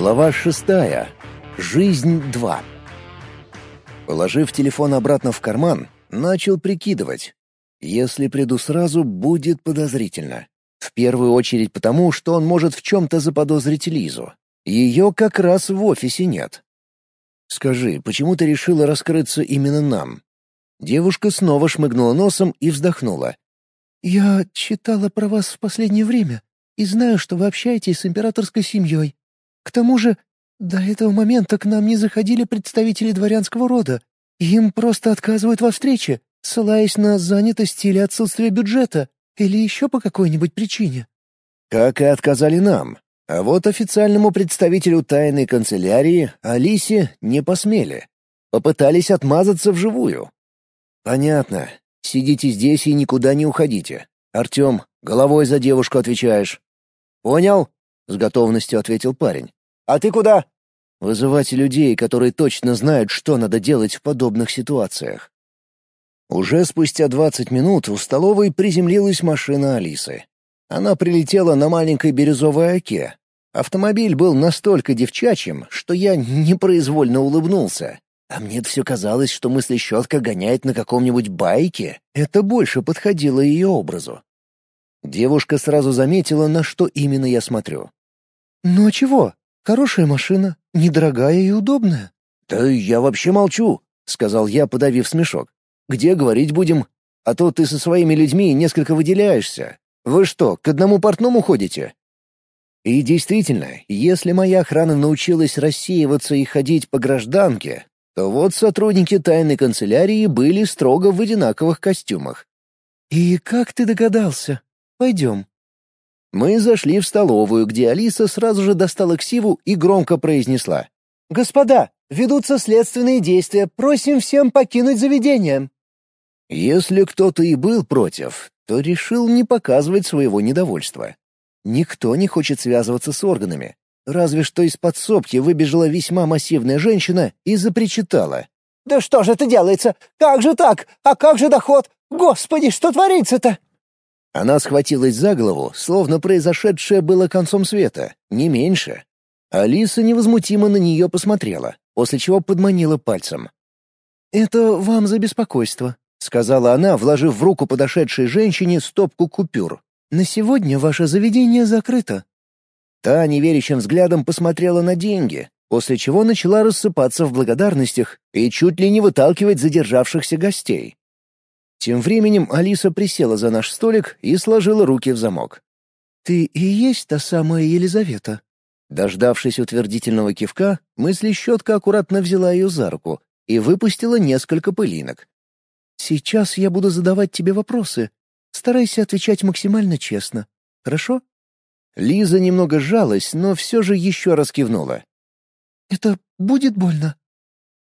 Глава шестая. Жизнь 2. Положив телефон обратно в карман, начал прикидывать. Если приду сразу, будет подозрительно. В первую очередь потому, что он может в чем-то заподозрить Лизу. Ее как раз в офисе нет. «Скажи, почему ты решила раскрыться именно нам?» Девушка снова шмыгнула носом и вздохнула. «Я читала про вас в последнее время и знаю, что вы общаетесь с императорской семьей. К тому же, до этого момента к нам не заходили представители дворянского рода. Им просто отказывают во встрече, ссылаясь на занятость или отсутствие бюджета, или еще по какой-нибудь причине». «Как и отказали нам. А вот официальному представителю тайной канцелярии, Алисе, не посмели. Попытались отмазаться вживую. «Понятно. Сидите здесь и никуда не уходите. Артем, головой за девушку отвечаешь». «Понял?» — с готовностью ответил парень. «А ты куда?» «Вызывать людей, которые точно знают, что надо делать в подобных ситуациях». Уже спустя двадцать минут у столовой приземлилась машина Алисы. Она прилетела на маленькой бирюзовой оке. Автомобиль был настолько девчачьим, что я непроизвольно улыбнулся. А мне все казалось, что мыслещетка гоняет на каком-нибудь байке. Это больше подходило ее образу. Девушка сразу заметила, на что именно я смотрю. «Ну а чего? Хорошая машина, недорогая и удобная». «Да я вообще молчу», — сказал я, подавив смешок. «Где говорить будем? А то ты со своими людьми несколько выделяешься. Вы что, к одному портному ходите?» И действительно, если моя охрана научилась рассеиваться и ходить по гражданке, то вот сотрудники тайной канцелярии были строго в одинаковых костюмах. «И как ты догадался? Пойдем». Мы зашли в столовую, где Алиса сразу же достала ксиву и громко произнесла. «Господа, ведутся следственные действия, просим всем покинуть заведение». Если кто-то и был против, то решил не показывать своего недовольства. Никто не хочет связываться с органами, Разве что из подсобки выбежала весьма массивная женщина и запричитала. «Да что же это делается? Как же так? А как же доход? Господи, что творится-то?» Она схватилась за голову, словно произошедшее было концом света, не меньше. Алиса невозмутимо на нее посмотрела, после чего подманила пальцем. «Это вам за беспокойство», — сказала она, вложив в руку подошедшей женщине стопку купюр. «На сегодня ваше заведение закрыто. Та неверящим взглядом посмотрела на деньги, после чего начала рассыпаться в благодарностях и чуть ли не выталкивать задержавшихся гостей. Тем временем Алиса присела за наш столик и сложила руки в замок. «Ты и есть та самая Елизавета?» Дождавшись утвердительного кивка, мысли щетка аккуратно взяла ее за руку и выпустила несколько пылинок. «Сейчас я буду задавать тебе вопросы. Старайся отвечать максимально честно. Хорошо?» Лиза немного сжалась, но все же еще раз кивнула. «Это будет больно?»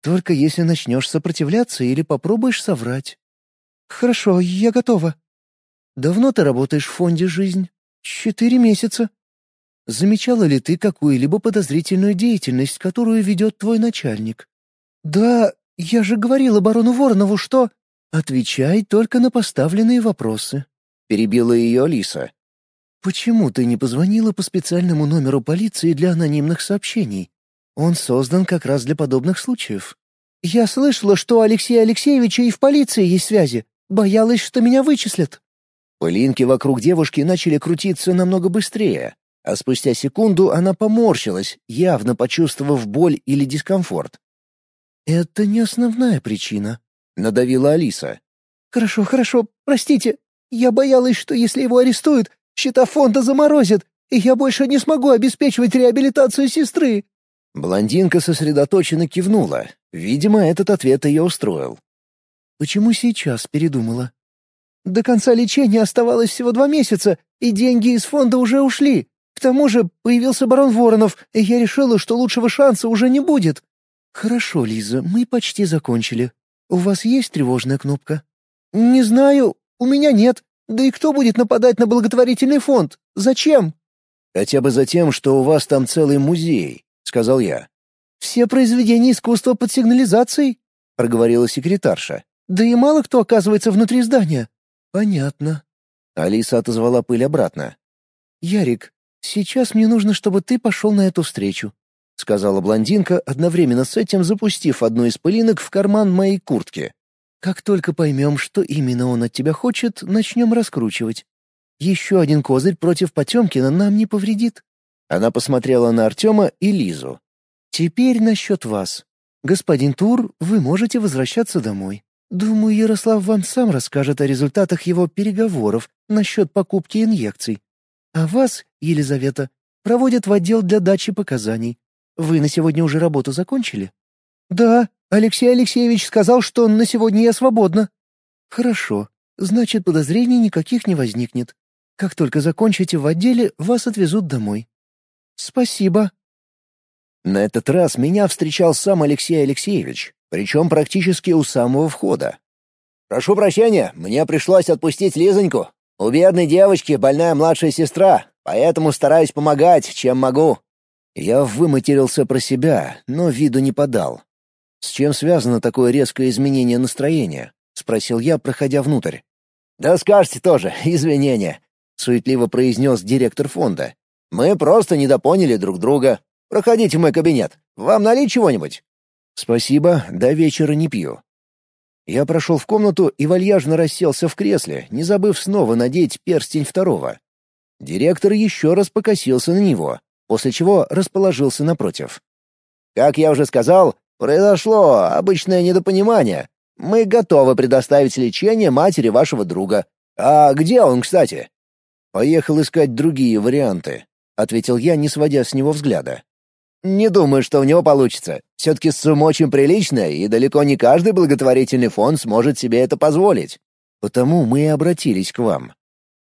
«Только если начнешь сопротивляться или попробуешь соврать». «Хорошо, я готова». «Давно ты работаешь в фонде «Жизнь»?» «Четыре месяца». «Замечала ли ты какую-либо подозрительную деятельность, которую ведет твой начальник?» «Да, я же говорила барону Воронову, что...» «Отвечай только на поставленные вопросы», — перебила ее Алиса. «Почему ты не позвонила по специальному номеру полиции для анонимных сообщений? Он создан как раз для подобных случаев». «Я слышала, что у Алексея Алексеевича и в полиции есть связи. Боялась, что меня вычислят». Пылинки вокруг девушки начали крутиться намного быстрее, а спустя секунду она поморщилась, явно почувствовав боль или дискомфорт. «Это не основная причина», — надавила Алиса. «Хорошо, хорошо, простите. Я боялась, что если его арестуют, Счета фонда заморозят, и я больше не смогу обеспечивать реабилитацию сестры». Блондинка сосредоточенно кивнула. Видимо, этот ответ ее устроил. «Почему сейчас передумала?» «До конца лечения оставалось всего два месяца, и деньги из фонда уже ушли. К тому же появился барон Воронов, и я решила, что лучшего шанса уже не будет». «Хорошо, Лиза, мы почти закончили. У вас есть тревожная кнопка?» «Не знаю, у меня нет. Да и кто будет нападать на благотворительный фонд? Зачем? Хотя бы за тем, что у вас там целый музей, сказал я. Все произведения искусства под сигнализацией, проговорила секретарша. Да и мало кто оказывается внутри здания. Понятно. Алиса отозвала пыль обратно. Ярик, «Сейчас мне нужно, чтобы ты пошел на эту встречу», — сказала блондинка, одновременно с этим запустив одну из пылинок в карман моей куртки. «Как только поймем, что именно он от тебя хочет, начнем раскручивать. Еще один козырь против Потемкина нам не повредит». Она посмотрела на Артема и Лизу. «Теперь насчет вас. Господин Тур, вы можете возвращаться домой. Думаю, Ярослав вам сам расскажет о результатах его переговоров насчет покупки инъекций. А вас, Елизавета, проводят в отдел для дачи показаний. Вы на сегодня уже работу закончили? Да, Алексей Алексеевич сказал, что на сегодня я свободна. Хорошо. Значит, подозрений никаких не возникнет. Как только закончите в отделе, вас отвезут домой. Спасибо. На этот раз меня встречал сам Алексей Алексеевич, причем практически у самого входа. «Прошу прощения, мне пришлось отпустить Лизоньку. У бедной девочки больная младшая сестра, поэтому стараюсь помогать, чем могу». Я выматерился про себя, но виду не подал. «С чем связано такое резкое изменение настроения?» — спросил я, проходя внутрь. «Да скажете тоже, извинения», — суетливо произнес директор фонда. «Мы просто недопоняли друг друга. Проходите в мой кабинет. Вам налить чего-нибудь?» «Спасибо, до вечера не пью». Я прошел в комнату и вальяжно расселся в кресле, не забыв снова надеть перстень второго. Директор еще раз покосился на него, после чего расположился напротив. «Как я уже сказал, произошло обычное недопонимание. Мы готовы предоставить лечение матери вашего друга. А где он, кстати?» «Поехал искать другие варианты», — ответил я, не сводя с него взгляда. Не думаю, что у него получится. Все-таки сумма очень приличная, и далеко не каждый благотворительный фонд сможет себе это позволить. Потому мы и обратились к вам.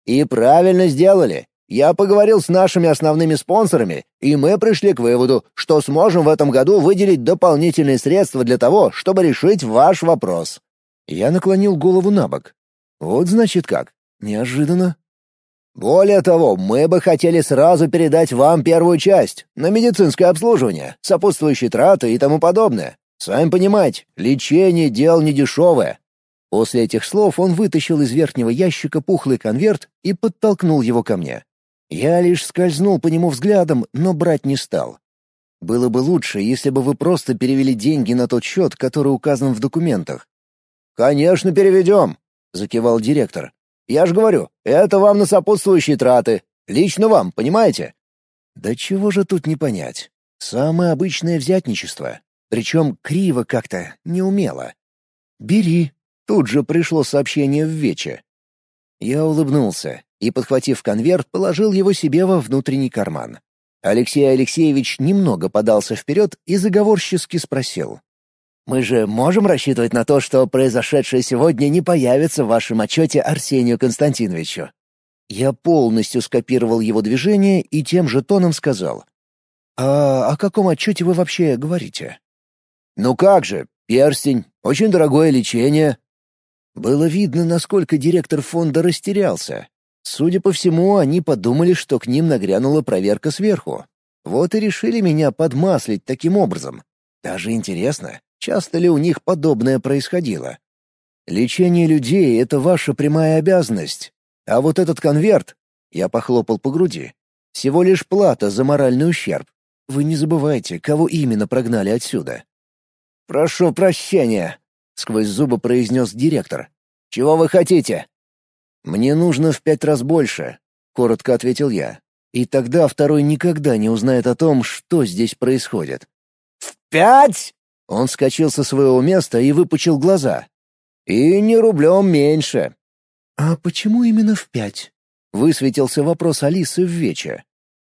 И правильно сделали. Я поговорил с нашими основными спонсорами, и мы пришли к выводу, что сможем в этом году выделить дополнительные средства для того, чтобы решить ваш вопрос. Я наклонил голову на бок. Вот значит как. Неожиданно. Более того, мы бы хотели сразу передать вам первую часть на медицинское обслуживание, сопутствующие траты и тому подобное. Сами понимаете, лечение — дело недешевое». После этих слов он вытащил из верхнего ящика пухлый конверт и подтолкнул его ко мне. Я лишь скользнул по нему взглядом, но брать не стал. Было бы лучше, если бы вы просто перевели деньги на тот счет, который указан в документах. «Конечно, переведем», — закивал директор. Я же говорю, это вам на сопутствующие траты. Лично вам, понимаете?» «Да чего же тут не понять? Самое обычное взятничество. Причем криво как-то, неумело. «Бери». Тут же пришло сообщение в Вече. Я улыбнулся и, подхватив конверт, положил его себе во внутренний карман. Алексей Алексеевич немного подался вперед и заговорчески спросил. Мы же можем рассчитывать на то, что произошедшее сегодня не появится в вашем отчете Арсению Константиновичу?» Я полностью скопировал его движение и тем же тоном сказал. «А о каком отчете вы вообще говорите?» «Ну как же, перстень, очень дорогое лечение». Было видно, насколько директор фонда растерялся. Судя по всему, они подумали, что к ним нагрянула проверка сверху. Вот и решили меня подмаслить таким образом. Даже интересно, Часто ли у них подобное происходило? Лечение людей — это ваша прямая обязанность. А вот этот конверт, я похлопал по груди, всего лишь плата за моральный ущерб. Вы не забывайте, кого именно прогнали отсюда. «Прошу прощения», — сквозь зубы произнес директор. «Чего вы хотите?» «Мне нужно в пять раз больше», — коротко ответил я. «И тогда второй никогда не узнает о том, что здесь происходит». «В пять?» Он вскочил со своего места и выпучил глаза. «И не рублем меньше». «А почему именно в пять?» — высветился вопрос Алисы в вече.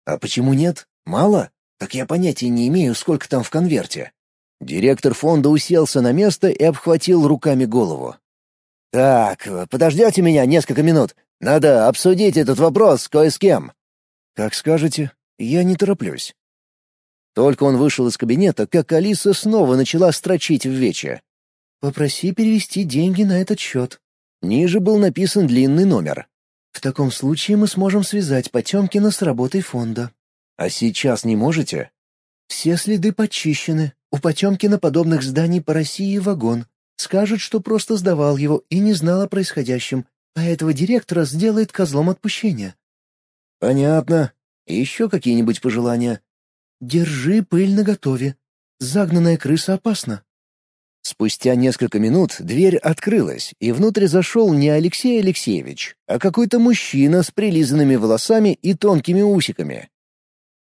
«А почему нет? Мало? Так я понятия не имею, сколько там в конверте». Директор фонда уселся на место и обхватил руками голову. «Так, подождете меня несколько минут? Надо обсудить этот вопрос кое с кем». «Как скажете. Я не тороплюсь». Только он вышел из кабинета, как Алиса снова начала строчить в вече. «Попроси перевести деньги на этот счет». Ниже был написан длинный номер. «В таком случае мы сможем связать Потемкина с работой фонда». «А сейчас не можете?» «Все следы почищены. У Потемкина подобных зданий по России вагон. Скажет, что просто сдавал его и не знал о происходящем, а этого директора сделает козлом отпущения». «Понятно. Еще какие-нибудь пожелания? «Держи пыль наготове. Загнанная крыса опасна». Спустя несколько минут дверь открылась, и внутрь зашел не Алексей Алексеевич, а какой-то мужчина с прилизанными волосами и тонкими усиками.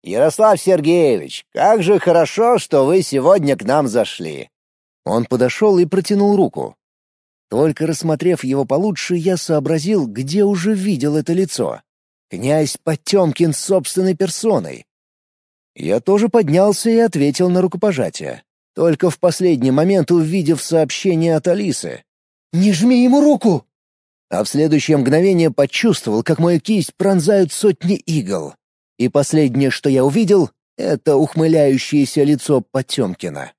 «Ярослав Сергеевич, как же хорошо, что вы сегодня к нам зашли!» Он подошел и протянул руку. Только рассмотрев его получше, я сообразил, где уже видел это лицо. Князь Потемкин собственной персоной. Я тоже поднялся и ответил на рукопожатие. Только в последний момент увидев сообщение от Алисы. «Не жми ему руку!» А в следующее мгновение почувствовал, как мою кисть пронзают сотни игл. И последнее, что я увидел, — это ухмыляющееся лицо Потемкина.